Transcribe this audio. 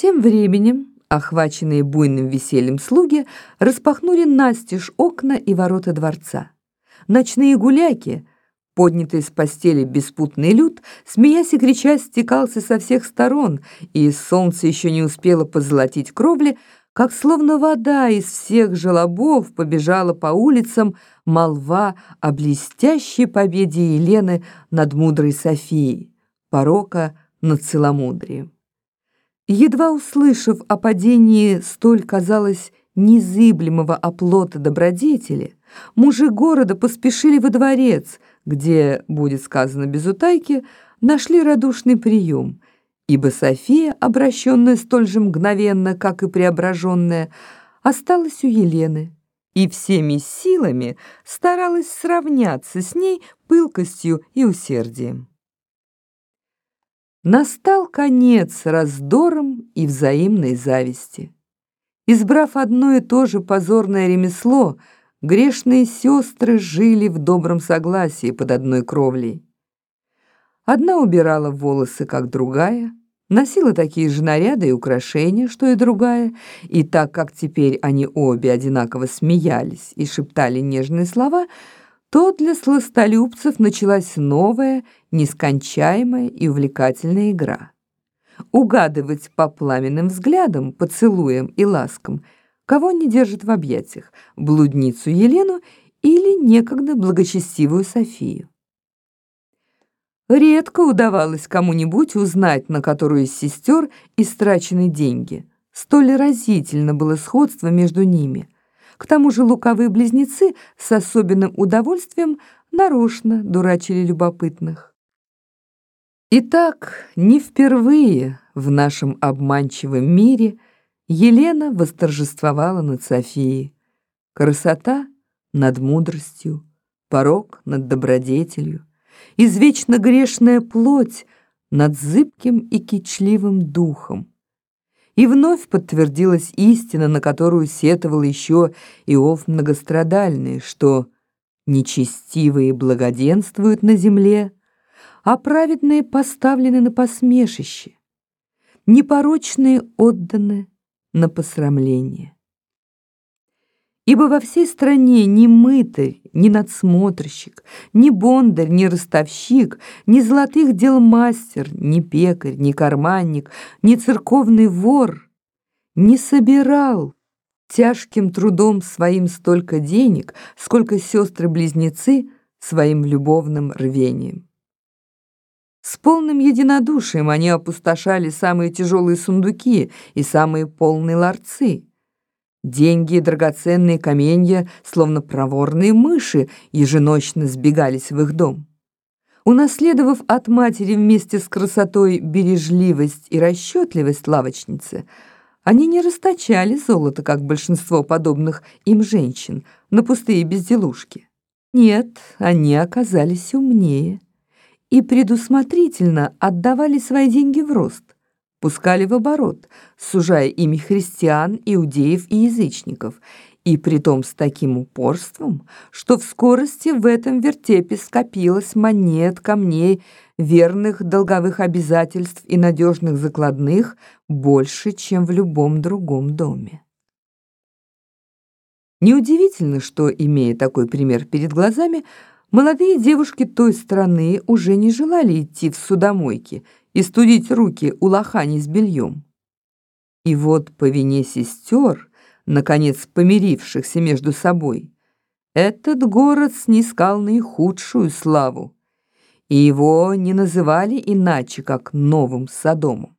Тем временем, охваченные буйным весельем слуги, распахнули настежь окна и ворота дворца. Ночные гуляки, поднятый с постели беспутный люд, смеясь и крича, стекался со всех сторон, и солнце еще не успело позолотить кровли, как словно вода из всех желобов побежала по улицам молва о блестящей победе Елены над мудрой Софией, порока над целомудрием. Едва услышав о падении столь, казалось, незыблемого оплота добродетели, мужи города поспешили во дворец, где, будет сказано без утайки, нашли радушный прием, ибо София, обращенная столь же мгновенно, как и преображенная, осталась у Елены и всеми силами старалась сравняться с ней пылкостью и усердием. Настал конец раздорам и взаимной зависти. Избрав одно и то же позорное ремесло, грешные сестры жили в добром согласии под одной кровлей. Одна убирала волосы, как другая, носила такие же наряды и украшения, что и другая, и так как теперь они обе одинаково смеялись и шептали нежные слова — то для сластолюбцев началась новая, нескончаемая и увлекательная игра. Угадывать по пламенным взглядам, поцелуям и ласкам, кого они держат в объятиях, блудницу Елену или некогда благочестивую Софию. Редко удавалось кому-нибудь узнать, на которую из сестер истрачены деньги. Столь разительно было сходство между ними – к тому же луковые близнецы с особенным удовольствием нарочно дурачили любопытных. Итак, не впервые в нашем обманчивом мире Елена восторжествовала над Софией. Красота над мудростью, порог над добродетелью, извечно грешная плоть над зыбким и кичливым духом. И вновь подтвердилась истина, на которую сетовал еще Иов многострадальный, что нечестивые благоденствуют на земле, а праведные поставлены на посмешище, непорочные отданы на посрамление. Ибо во всей стране ни мытарь, ни надсмотрщик, ни бондарь, ни ростовщик, ни золотых дел мастер, ни пекарь, ни карманник, ни церковный вор не собирал тяжким трудом своим столько денег, сколько сестры-близнецы своим любовным рвением. С полным единодушием они опустошали самые тяжелые сундуки и самые полные ларцы. Деньги и драгоценные каменья, словно проворные мыши, еженочно сбегались в их дом. Унаследовав от матери вместе с красотой бережливость и расчетливость лавочницы, они не расточали золото, как большинство подобных им женщин, на пустые безделушки. Нет, они оказались умнее и предусмотрительно отдавали свои деньги в рост – пускали в оборот, сужая ими христиан, иудеев и язычников, и притом с таким упорством, что в скорости в этом вертепе скопилось монет, камней, верных долговых обязательств и надежных закладных больше, чем в любом другом доме. Неудивительно, что, имея такой пример перед глазами, молодые девушки той страны уже не желали идти в судомойки – и студить руки у лохани с бельем. И вот по вине сестер, наконец помирившихся между собой, этот город снискал наихудшую славу, и его не называли иначе, как Новым Содомом.